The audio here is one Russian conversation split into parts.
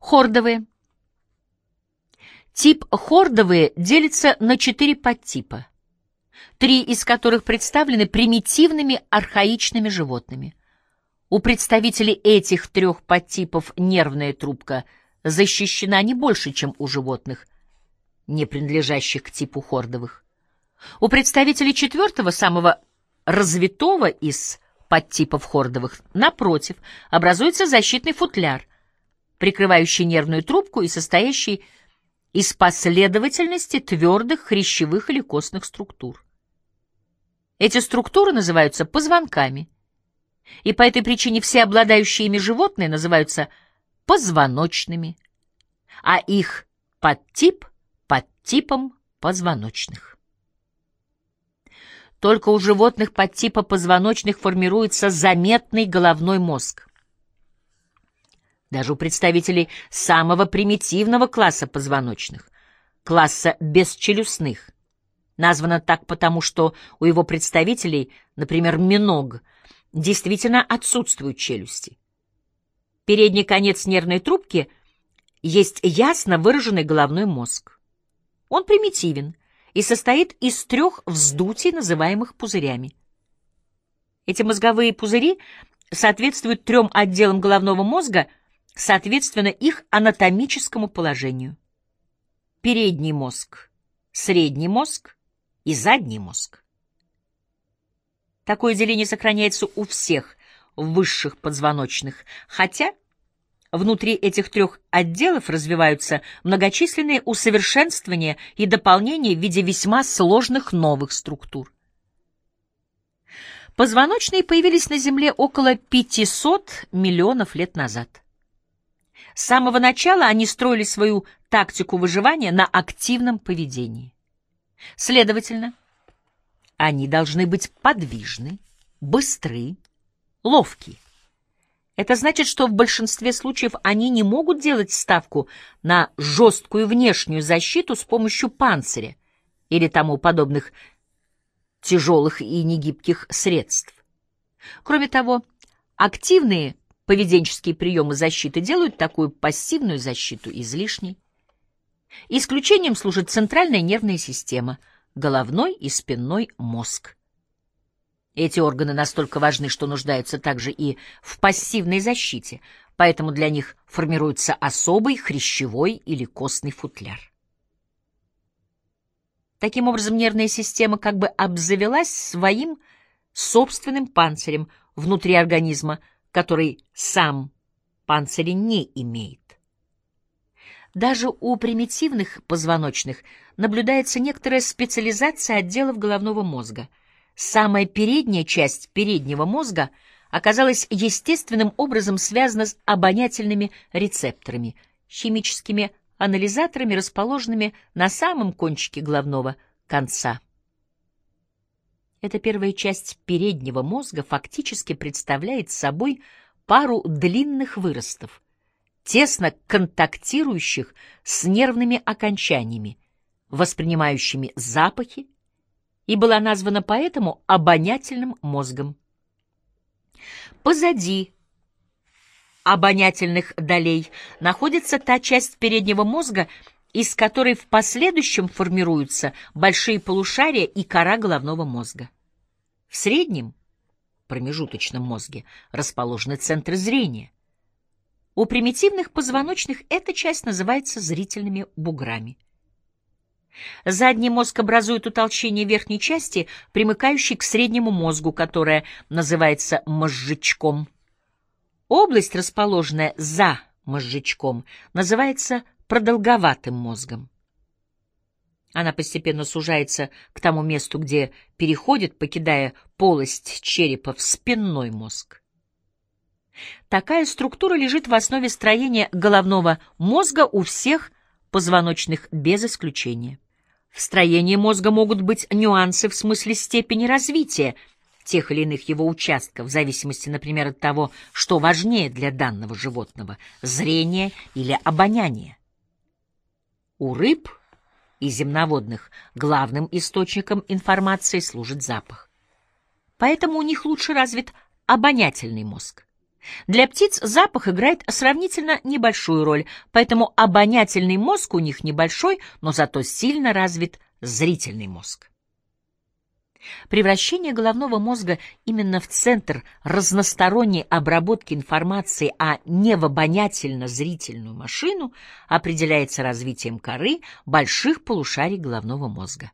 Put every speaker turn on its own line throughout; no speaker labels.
Хордовые. Тип хордовые делится на четыре подтипа, три из которых представлены примитивными архаичными животными. У представителей этих трех подтипов нервная трубка защищена не больше, чем у животных, не принадлежащих к типу хордовых. У представителей четвертого, самого развитого из подтипов хордовых, напротив, образуется защитный футляр, прикрывающий нервную трубку и состоящий из последовательности твердых хрящевых или костных структур. Эти структуры называются позвонками, и по этой причине все обладающие ими животные называются позвоночными, а их подтип — подтипом позвоночных. Только у животных подтипа позвоночных формируется заметный головной мозг. Даже у представителей самого примитивного класса позвоночных, класса бесчелюстных, названо так потому, что у его представителей, например, миног, действительно отсутствуют челюсти. Передний конец нервной трубки есть ясно выраженный головной мозг. Он примитивен и состоит из трех вздутий, называемых пузырями. Эти мозговые пузыри соответствуют трем отделам головного мозга, соответственно их анатомическому положению. Передний мозг, средний мозг и задний мозг. Такое деление сохраняется у всех высших подзвоночных, хотя внутри этих трех отделов развиваются многочисленные усовершенствования и дополнения в виде весьма сложных новых структур. Позвоночные появились на Земле около 500 миллионов лет назад. С самого начала они строили свою тактику выживания на активном поведении. Следовательно, они должны быть подвижны, быстры, ловки. Это значит, что в большинстве случаев они не могут делать ставку на жесткую внешнюю защиту с помощью панциря или тому подобных тяжелых и негибких средств. Кроме того, активные поведенческие приемы защиты делают такую пассивную защиту излишней. Исключением служит центральная нервная система, головной и спинной мозг. Эти органы настолько важны, что нуждаются также и в пассивной защите, поэтому для них формируется особый хрящевой или костный футляр. Таким образом, нервная система как бы обзавелась своим собственным панцирем внутри организма, который сам панциря не имеет. Даже у примитивных позвоночных наблюдается некоторая специализация отделов головного мозга. Самая передняя часть переднего мозга оказалась естественным образом связана с обонятельными рецепторами, химическими анализаторами, расположенными на самом кончике головного конца. Эта первая часть переднего мозга фактически представляет собой пару длинных выростов, тесно контактирующих с нервными окончаниями, воспринимающими запахи, и была названа поэтому обонятельным мозгом. Позади обонятельных долей находится та часть переднего мозга, из которой в последующем формируются большие полушария и кора головного мозга. В среднем, промежуточном мозге, расположены центры зрения. У примитивных позвоночных эта часть называется зрительными буграми. Задний мозг образует утолщение верхней части, примыкающей к среднему мозгу, которая называется мозжечком. Область, расположенная за мозжечком, называется продолговатым мозгом. Она постепенно сужается к тому месту, где переходит, покидая полость черепа в спинной мозг. Такая структура лежит в основе строения головного мозга у всех позвоночных без исключения. В строении мозга могут быть нюансы в смысле степени развития тех или иных его участков, в зависимости, например, от того, что важнее для данного животного — зрение или обоняние. У рыб и земноводных главным источником информации служит запах. Поэтому у них лучше развит обонятельный мозг. Для птиц запах играет сравнительно небольшую роль, поэтому обонятельный мозг у них небольшой, но зато сильно развит зрительный мозг. Превращение головного мозга именно в центр разносторонней обработки информации, а не в обонятельно-зрительную машину, определяется развитием коры больших полушарий головного мозга.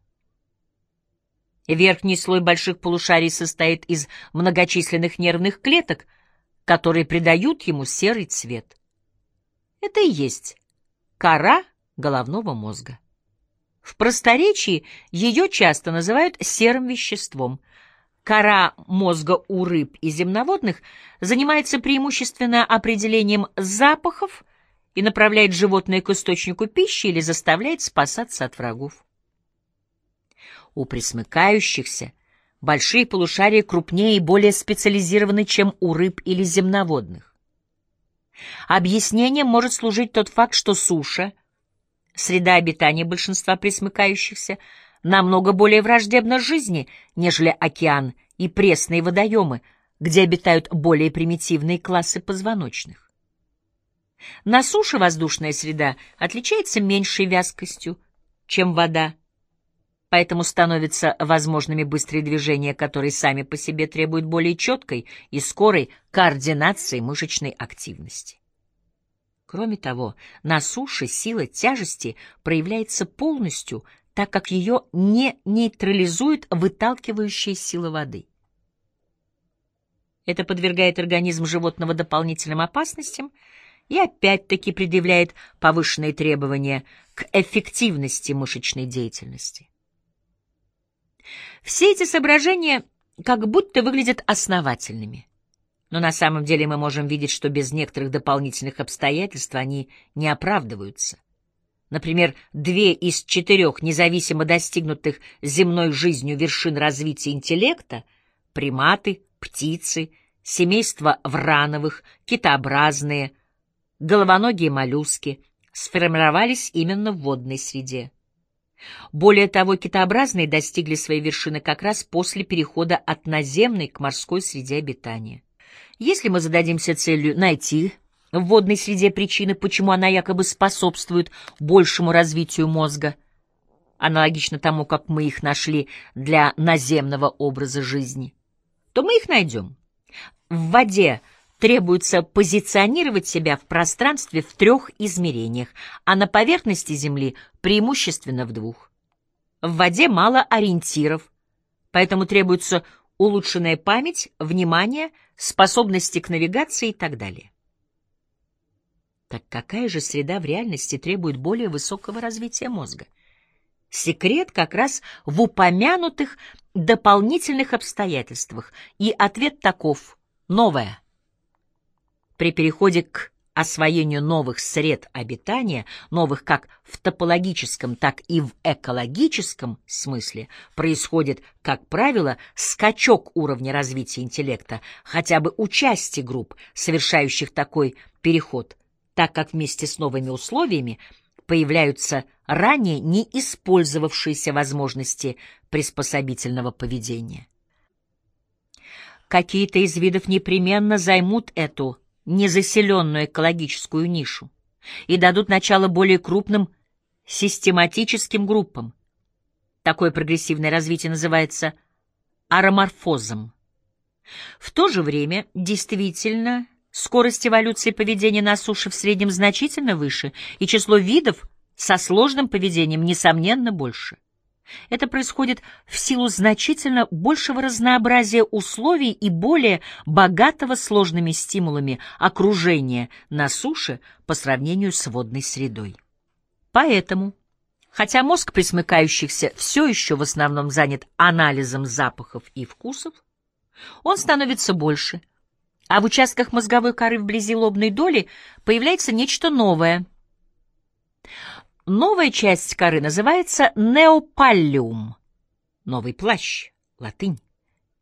Верхний слой больших полушарий состоит из многочисленных нервных клеток, которые придают ему серый цвет. Это и есть кора головного мозга. В просторечии ее часто называют серым веществом. Кора мозга у рыб и земноводных занимается преимущественно определением запахов и направляет животное к источнику пищи или заставляет спасаться от врагов. У присмыкающихся большие полушария крупнее и более специализированы, чем у рыб или земноводных. Объяснением может служить тот факт, что суша — среда обитания большинства пресмыкающихся намного более враждебна жизни, нежели океан и пресные водоемы, где обитают более примитивные классы позвоночных. На суше воздушная среда отличается меньшей вязкостью, чем вода, поэтому становятся возможными быстрые движения, которые сами по себе требуют более четкой и скорой координации мышечной активности. Кроме того, на суше сила тяжести проявляется полностью, так как ее не нейтрализует выталкивающая сила воды. Это подвергает организм животного дополнительным опасностям и опять-таки предъявляет повышенные требования к эффективности мышечной деятельности. Все эти соображения как будто выглядят основательными. Но на самом деле мы можем видеть, что без некоторых дополнительных обстоятельств они не оправдываются. Например, две из четырех независимо достигнутых земной жизнью вершин развития интеллекта — приматы, птицы, семейство врановых, китообразные, головоногие моллюски — сформировались именно в водной среде. Более того, китообразные достигли своей вершины как раз после перехода от наземной к морской среде обитания. Если мы зададимся целью найти в водной среде причины, почему она якобы способствует большему развитию мозга, аналогично тому, как мы их нашли для наземного образа жизни, то мы их найдем. В воде требуется позиционировать себя в пространстве в трех измерениях, а на поверхности Земли преимущественно в двух. В воде мало ориентиров, поэтому требуется улучшенная память, внимание, способности к навигации и так далее. Так какая же среда в реальности требует более высокого развития мозга? Секрет как раз в упомянутых дополнительных обстоятельствах, и ответ таков — новое. При переходе к освоению новых сред обитания, новых как в топологическом, так и в экологическом смысле, происходит, как правило, скачок уровня развития интеллекта, хотя бы у части групп, совершающих такой переход, так как вместе с новыми условиями появляются ранее не использовавшиеся возможности приспособительного поведения. Какие-то из видов непременно займут эту незаселенную экологическую нишу и дадут начало более крупным систематическим группам. Такое прогрессивное развитие называется ароморфозом. В то же время, действительно, скорость эволюции поведения на суше в среднем значительно выше, и число видов со сложным поведением, несомненно, больше. Это происходит в силу значительно большего разнообразия условий и более богатого сложными стимулами окружения на суше по сравнению с водной средой. Поэтому, хотя мозг присмыкающихся все еще в основном занят анализом запахов и вкусов, он становится больше, а в участках мозговой коры вблизи лобной доли появляется нечто новое — Новая часть коры называется неопаллиум, новый плащ, латынь,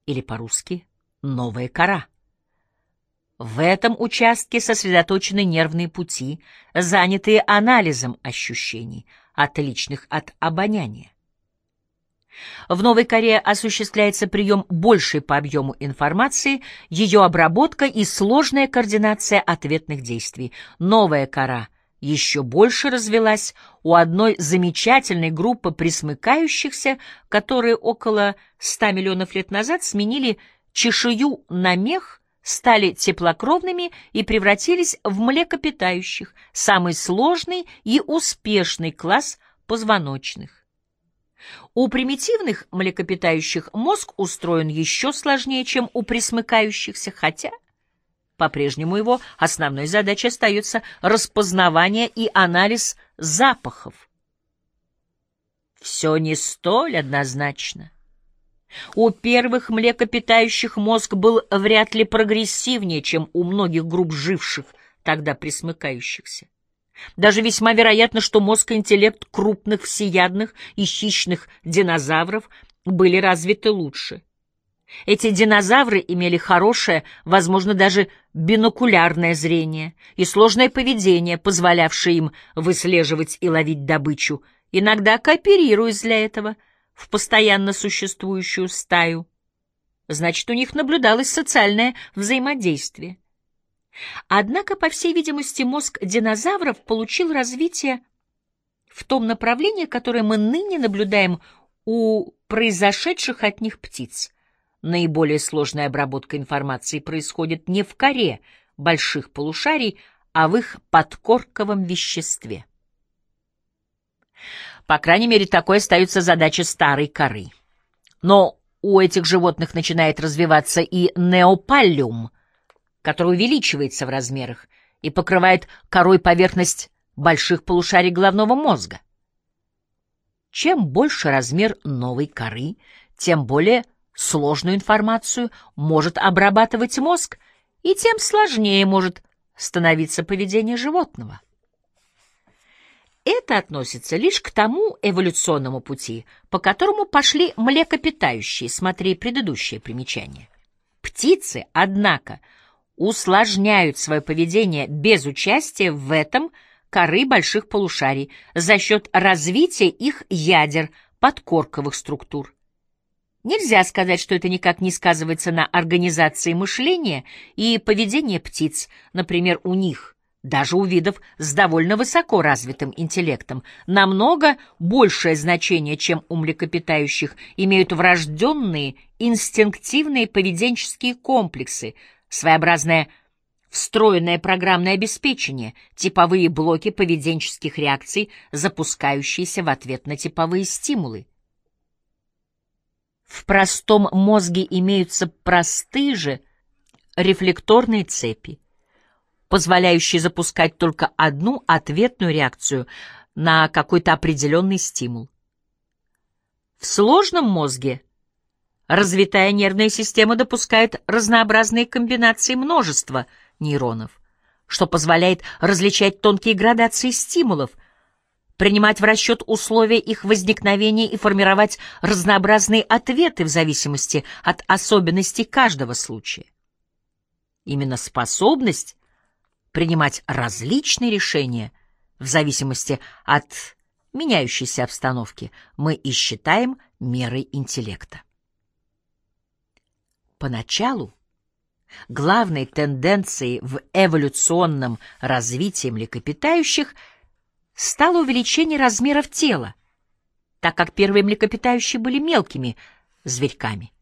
или по-русски новая кора. В этом участке сосредоточены нервные пути, занятые анализом ощущений, отличных от обоняния. В Новой коре осуществляется прием большей по объему информации, ее обработка и сложная координация ответных действий. Новая кора еще больше развелась у одной замечательной группы присмыкающихся, которые около 100 миллионов лет назад сменили чешую на мех, стали теплокровными и превратились в млекопитающих, самый сложный и успешный класс позвоночных. У примитивных млекопитающих мозг устроен еще сложнее, чем у присмыкающихся, хотя по-прежнему его основной задачей остается распознавание и анализ запахов. Все не столь однозначно. У первых млекопитающих мозг был вряд ли прогрессивнее, чем у многих групп живших, тогда присмыкающихся. Даже весьма вероятно, что мозг и интеллект крупных всеядных и хищных динозавров были развиты лучше. Эти динозавры имели хорошее, возможно, даже бинокулярное зрение и сложное поведение, позволявшее им выслеживать и ловить добычу, иногда кооперируясь для этого в постоянно существующую стаю. Значит, у них наблюдалось социальное взаимодействие. Однако, по всей видимости, мозг динозавров получил развитие в том направлении, которое мы ныне наблюдаем у произошедших от них птиц. Наиболее сложная обработка информации происходит не в коре больших полушарий, а в их подкорковом веществе. По крайней мере, такой остается задача старой коры. Но у этих животных начинает развиваться и неопаллиум, который увеличивается в размерах и покрывает корой поверхность больших полушарий головного мозга. Чем больше размер новой коры, тем более сложную информацию может обрабатывать мозг, и тем сложнее может становиться поведение животного. Это относится лишь к тому эволюционному пути, по которому пошли млекопитающие, смотри предыдущее примечание. Птицы, однако, усложняют свое поведение без участия в этом коры больших полушарий за счет развития их ядер подкорковых структур. Нельзя сказать, что это никак не сказывается на организации мышления и поведения птиц, например, у них, даже у видов с довольно высоко развитым интеллектом, намного большее значение, чем у млекопитающих, имеют врожденные инстинктивные поведенческие комплексы, своеобразное встроенное программное обеспечение, типовые блоки поведенческих реакций, запускающиеся в ответ на типовые стимулы. В простом мозге имеются простые же рефлекторные цепи, позволяющие запускать только одну ответную реакцию на какой-то определенный стимул. В сложном мозге Развитая нервная система допускает разнообразные комбинации множества нейронов, что позволяет различать тонкие градации стимулов, принимать в расчет условия их возникновения и формировать разнообразные ответы в зависимости от особенностей каждого случая. Именно способность принимать различные решения в зависимости от меняющейся обстановки мы и считаем мерой интеллекта. Поначалу главной тенденцией в эволюционном развитии млекопитающих стало увеличение размеров тела, так как первые млекопитающие были мелкими зверьками.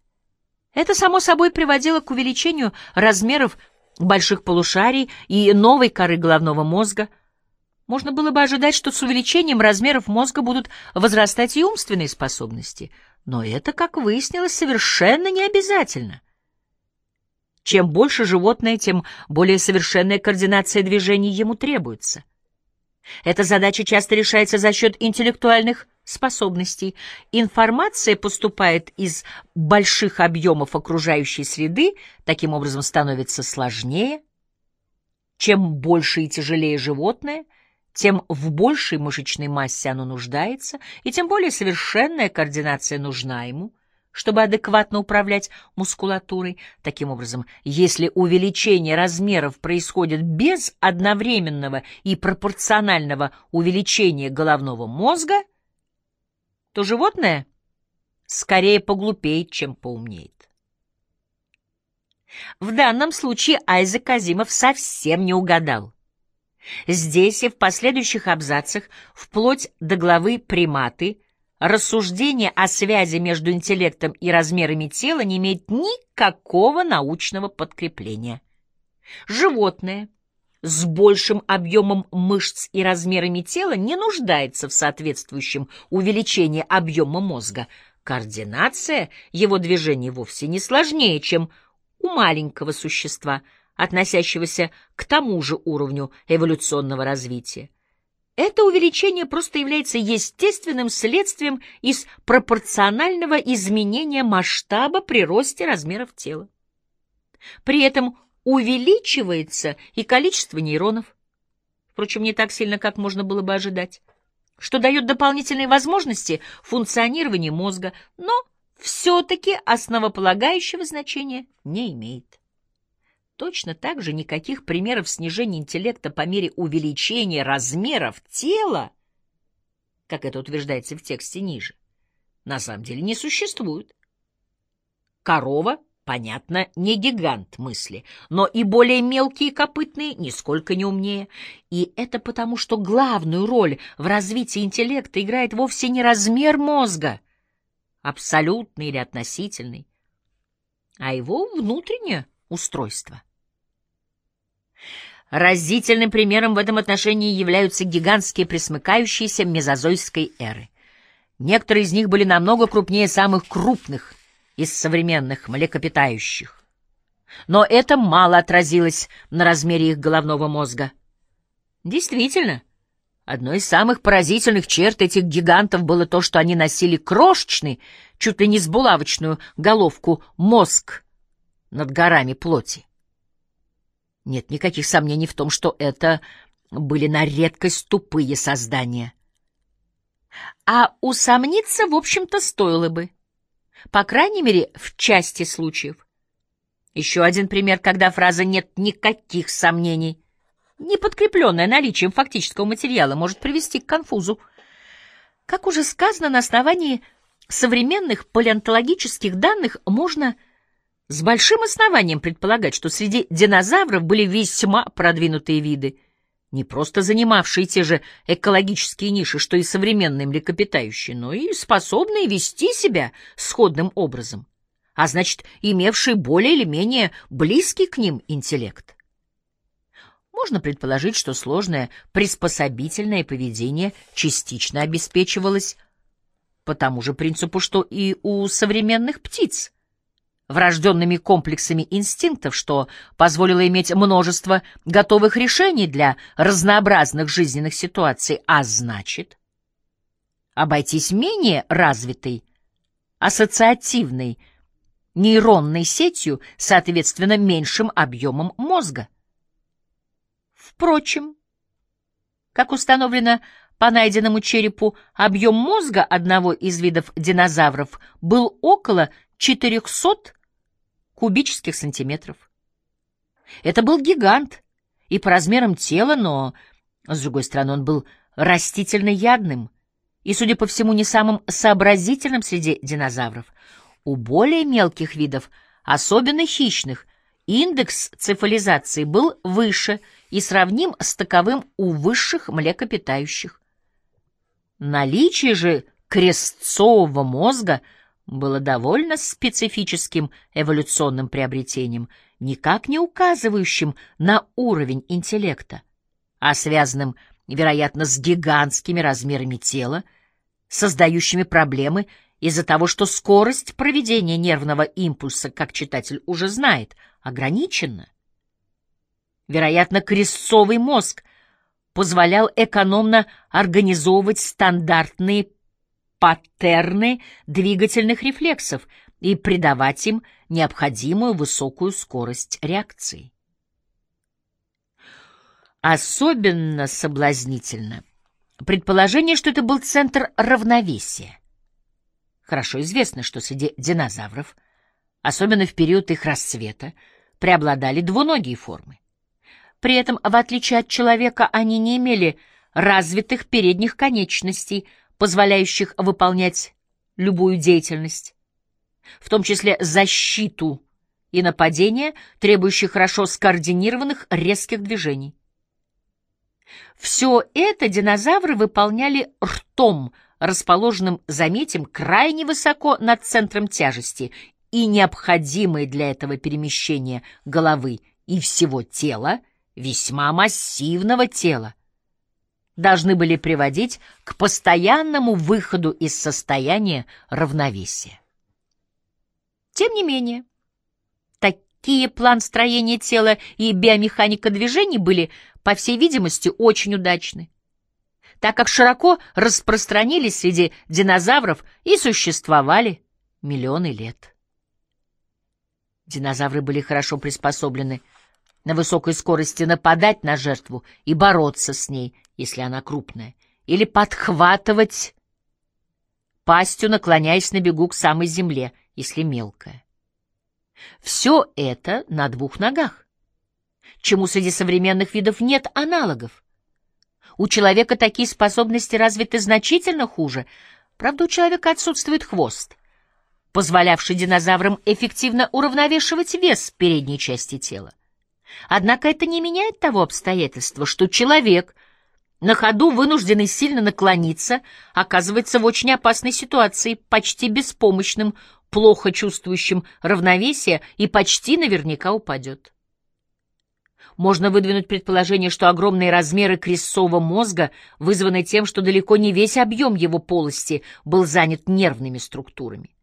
Это, само собой, приводило к увеличению размеров больших полушарий и новой коры головного мозга. Можно было бы ожидать, что с увеличением размеров мозга будут возрастать и умственные способности, но это, как выяснилось, совершенно не обязательно. Чем больше животное, тем более совершенная координация движений ему требуется. Эта задача часто решается за счет интеллектуальных способностей. Информация поступает из больших объемов окружающей среды, таким образом становится сложнее. Чем больше и тяжелее животное, тем в большей мышечной массе оно нуждается, и тем более совершенная координация нужна ему – чтобы адекватно управлять мускулатурой. Таким образом, если увеличение размеров происходит без одновременного и пропорционального увеличения головного мозга, то животное скорее поглупеет, чем поумнеет. В данном случае Айзек Казимов совсем не угадал. Здесь и в последующих абзацах, вплоть до главы «Приматы», рассуждение о связи между интеллектом и размерами тела не имеет никакого научного подкрепления. Животное с большим объемом мышц и размерами тела не нуждается в соответствующем увеличении объема мозга. Координация его движений вовсе не сложнее, чем у маленького существа, относящегося к тому же уровню эволюционного развития. Это увеличение просто является естественным следствием из пропорционального изменения масштаба при росте размеров тела. При этом увеличивается и количество нейронов, впрочем, не так сильно, как можно было бы ожидать, что дает дополнительные возможности функционирования мозга, но все-таки основополагающего значения не имеет. Точно так же никаких примеров снижения интеллекта по мере увеличения размеров тела, как это утверждается в тексте ниже, на самом деле не существует. Корова, понятно, не гигант мысли, но и более мелкие копытные нисколько не умнее. И это потому, что главную роль в развитии интеллекта играет вовсе не размер мозга, абсолютный или относительный, а его внутреннее устройства. Разительным примером в этом отношении являются гигантские пресмыкающиеся мезозойской эры. Некоторые из них были намного крупнее самых крупных из современных млекопитающих. Но это мало отразилось на размере их головного мозга. Действительно, одной из самых поразительных черт этих гигантов было то, что они носили крошечный, чуть ли не с булавочную головку, мозг над горами плоти. Нет никаких сомнений в том, что это были на редкость тупые создания. А усомниться, в общем-то, стоило бы. По крайней мере, в части случаев. Еще один пример, когда фраза «нет никаких сомнений», не подкрепленная наличием фактического материала, может привести к конфузу. Как уже сказано, на основании современных палеонтологических данных можно с большим основанием предполагать, что среди динозавров были весьма продвинутые виды, не просто занимавшие те же экологические ниши, что и современные млекопитающие, но и способные вести себя сходным образом, а значит, имевшие более или менее близкий к ним интеллект. Можно предположить, что сложное приспособительное поведение частично обеспечивалось по тому же принципу, что и у современных птиц — врожденными комплексами инстинктов, что позволило иметь множество готовых решений для разнообразных жизненных ситуаций, а значит, обойтись менее развитой, ассоциативной, нейронной сетью, соответственно, меньшим объемом мозга. Впрочем, как установлено по найденному черепу, объем мозга одного из видов динозавров был около 400 кубических сантиметров. Это был гигант и по размерам тела, но, с другой стороны, он был растительноядным и, судя по всему, не самым сообразительным среди динозавров. У более мелких видов, особенно хищных, индекс цефализации был выше и сравним с таковым у высших млекопитающих. Наличие же крестцового мозга — было довольно специфическим эволюционным приобретением, никак не указывающим на уровень интеллекта, а связанным, вероятно, с гигантскими размерами тела, создающими проблемы из-за того, что скорость проведения нервного импульса, как читатель уже знает, ограничена. Вероятно, крестцовый мозг позволял экономно организовывать стандартные паттерны двигательных рефлексов и придавать им необходимую высокую скорость реакции. Особенно соблазнительно предположение, что это был центр равновесия. Хорошо известно, что среди динозавров, особенно в период их расцвета, преобладали двуногие формы. При этом, в отличие от человека, они не имели развитых передних конечностей – позволяющих выполнять любую деятельность. в том числе защиту и нападения, требующие хорошо скоординированных резких движений. Все это динозавры выполняли ртом, расположенным, заметим, крайне высоко над центром тяжести, и необходимые для этого перемещения головы и всего тела, весьма массивного тела, должны были приводить к постоянному выходу из состояния равновесия. Тем не менее, такие план строения тела и биомеханика движений были, по всей видимости, очень удачны, так как широко распространились среди динозавров и существовали миллионы лет. Динозавры были хорошо приспособлены на высокой скорости нападать на жертву и бороться с ней, если она крупная, или подхватывать пастью, наклоняясь на бегу к самой земле, если мелкая. Все это на двух ногах, чему среди современных видов нет аналогов. У человека такие способности развиты значительно хуже, правда, у человека отсутствует хвост, позволявший динозаврам эффективно уравновешивать вес передней части тела. Однако это не меняет того обстоятельства, что человек — на ходу вынужденный сильно наклониться, оказывается в очень опасной ситуации, почти беспомощным, плохо чувствующим равновесие и почти наверняка упадет. Можно выдвинуть предположение, что огромные размеры крестцового мозга вызваны тем, что далеко не весь объем его полости был занят нервными структурами.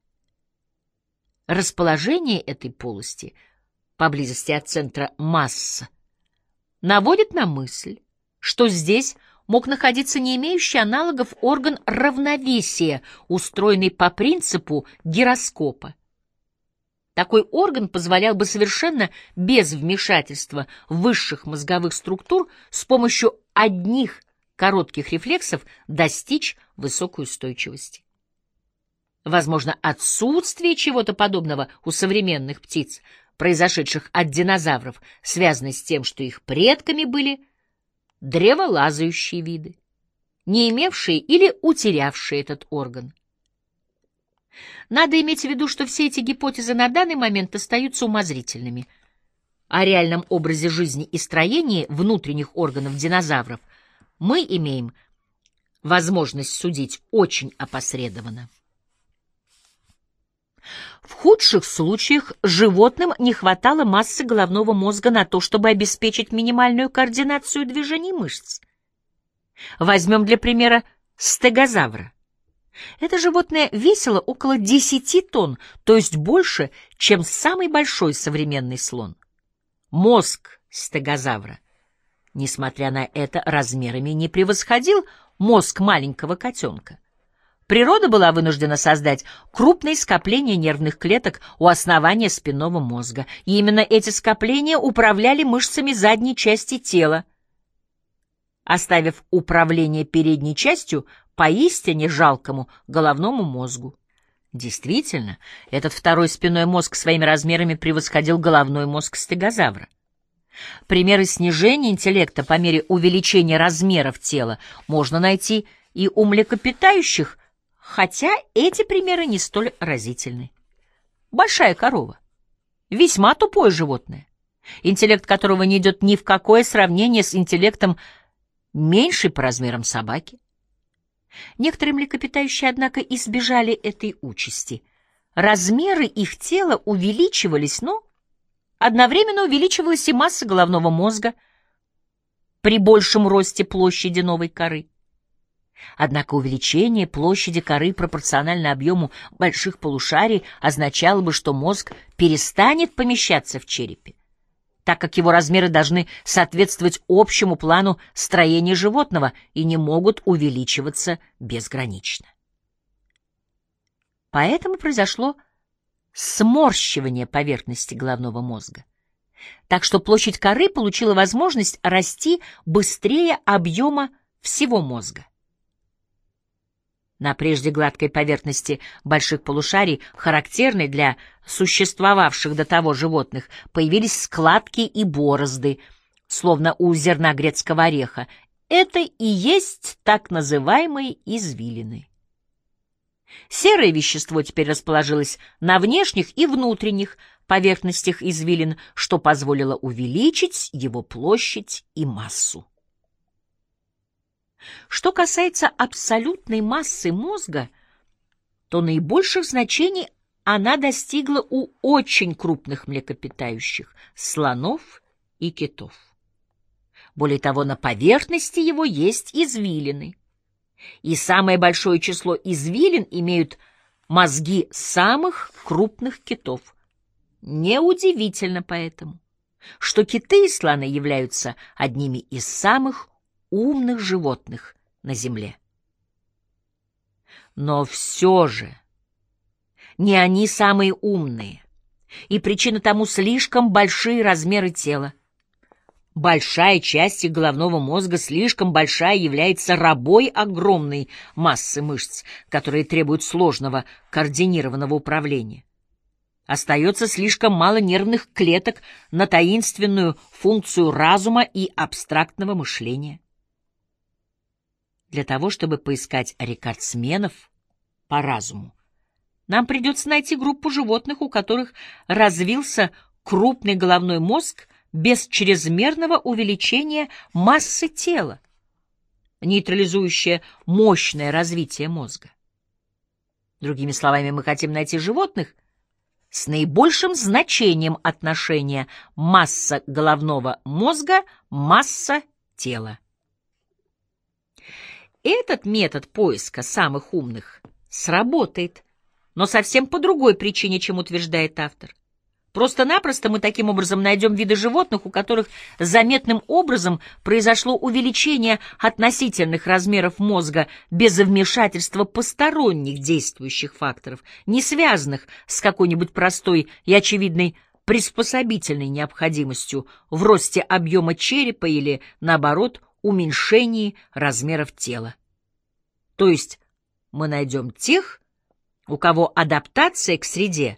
Расположение этой полости поблизости от центра масса наводит на мысль, что здесь мог находиться не имеющий аналогов орган равновесия, устроенный по принципу гироскопа. Такой орган позволял бы совершенно без вмешательства высших мозговых структур с помощью одних коротких рефлексов достичь высокой устойчивости. Возможно, отсутствие чего-то подобного у современных птиц, произошедших от динозавров, связано с тем, что их предками были древолазающие виды, не имевшие или утерявшие этот орган. Надо иметь в виду, что все эти гипотезы на данный момент остаются умозрительными. О реальном образе жизни и строении внутренних органов динозавров мы имеем возможность судить очень опосредованно. В худших случаях животным не хватало массы головного мозга на то, чтобы обеспечить минимальную координацию движений мышц. Возьмем для примера стегозавра. Это животное весило около 10 тонн, то есть больше, чем самый большой современный слон. Мозг стегозавра, несмотря на это, размерами не превосходил мозг маленького котенка. Природа была вынуждена создать крупные скопления нервных клеток у основания спинного мозга, и именно эти скопления управляли мышцами задней части тела, оставив управление передней частью поистине жалкому головному мозгу. Действительно, этот второй спинной мозг своими размерами превосходил головной мозг стегозавра. Примеры снижения интеллекта по мере увеличения размеров тела можно найти и у млекопитающих, хотя эти примеры не столь разительны. Большая корова. Весьма тупое животное, интеллект которого не идет ни в какое сравнение с интеллектом меньшей по размерам собаки. Некоторые млекопитающие, однако, избежали этой участи. Размеры их тела увеличивались, но одновременно увеличивалась и масса головного мозга при большем росте площади новой коры. Однако увеличение площади коры пропорционально объему больших полушарий означало бы, что мозг перестанет помещаться в черепе, так как его размеры должны соответствовать общему плану строения животного и не могут увеличиваться безгранично. Поэтому произошло сморщивание поверхности головного мозга. Так что площадь коры получила возможность расти быстрее объема всего мозга. На прежде гладкой поверхности больших полушарий, характерной для существовавших до того животных, появились складки и борозды, словно у зерна грецкого ореха. Это и есть так называемые извилины. Серое вещество теперь расположилось на внешних и внутренних поверхностях извилин, что позволило увеличить его площадь и массу. Что касается абсолютной массы мозга, то наибольших значений она достигла у очень крупных млекопитающих – слонов и китов. Более того, на поверхности его есть извилины. И самое большое число извилин имеют мозги самых крупных китов. Неудивительно поэтому, что киты и слоны являются одними из самых умных животных на Земле. Но все же не они самые умные, и причина тому слишком большие размеры тела. Большая часть их головного мозга слишком большая является рабой огромной массы мышц, которые требуют сложного координированного управления. Остается слишком мало нервных клеток на таинственную функцию разума и абстрактного мышления. Для того, чтобы поискать рекордсменов по разуму, нам придется найти группу животных, у которых развился крупный головной мозг без чрезмерного увеличения массы тела, нейтрализующее мощное развитие мозга. Другими словами, мы хотим найти животных с наибольшим значением отношения масса головного мозга, масса тела. Этот метод поиска самых умных сработает, но совсем по другой причине, чем утверждает автор. Просто-напросто мы таким образом найдем виды животных, у которых заметным образом произошло увеличение относительных размеров мозга без вмешательства посторонних действующих факторов, не связанных с какой-нибудь простой и очевидной приспособительной необходимостью в росте объема черепа или, наоборот, уменьшении размеров тела. То есть мы найдем тех, у кого адаптация к среде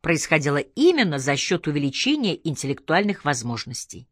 происходила именно за счет увеличения интеллектуальных возможностей.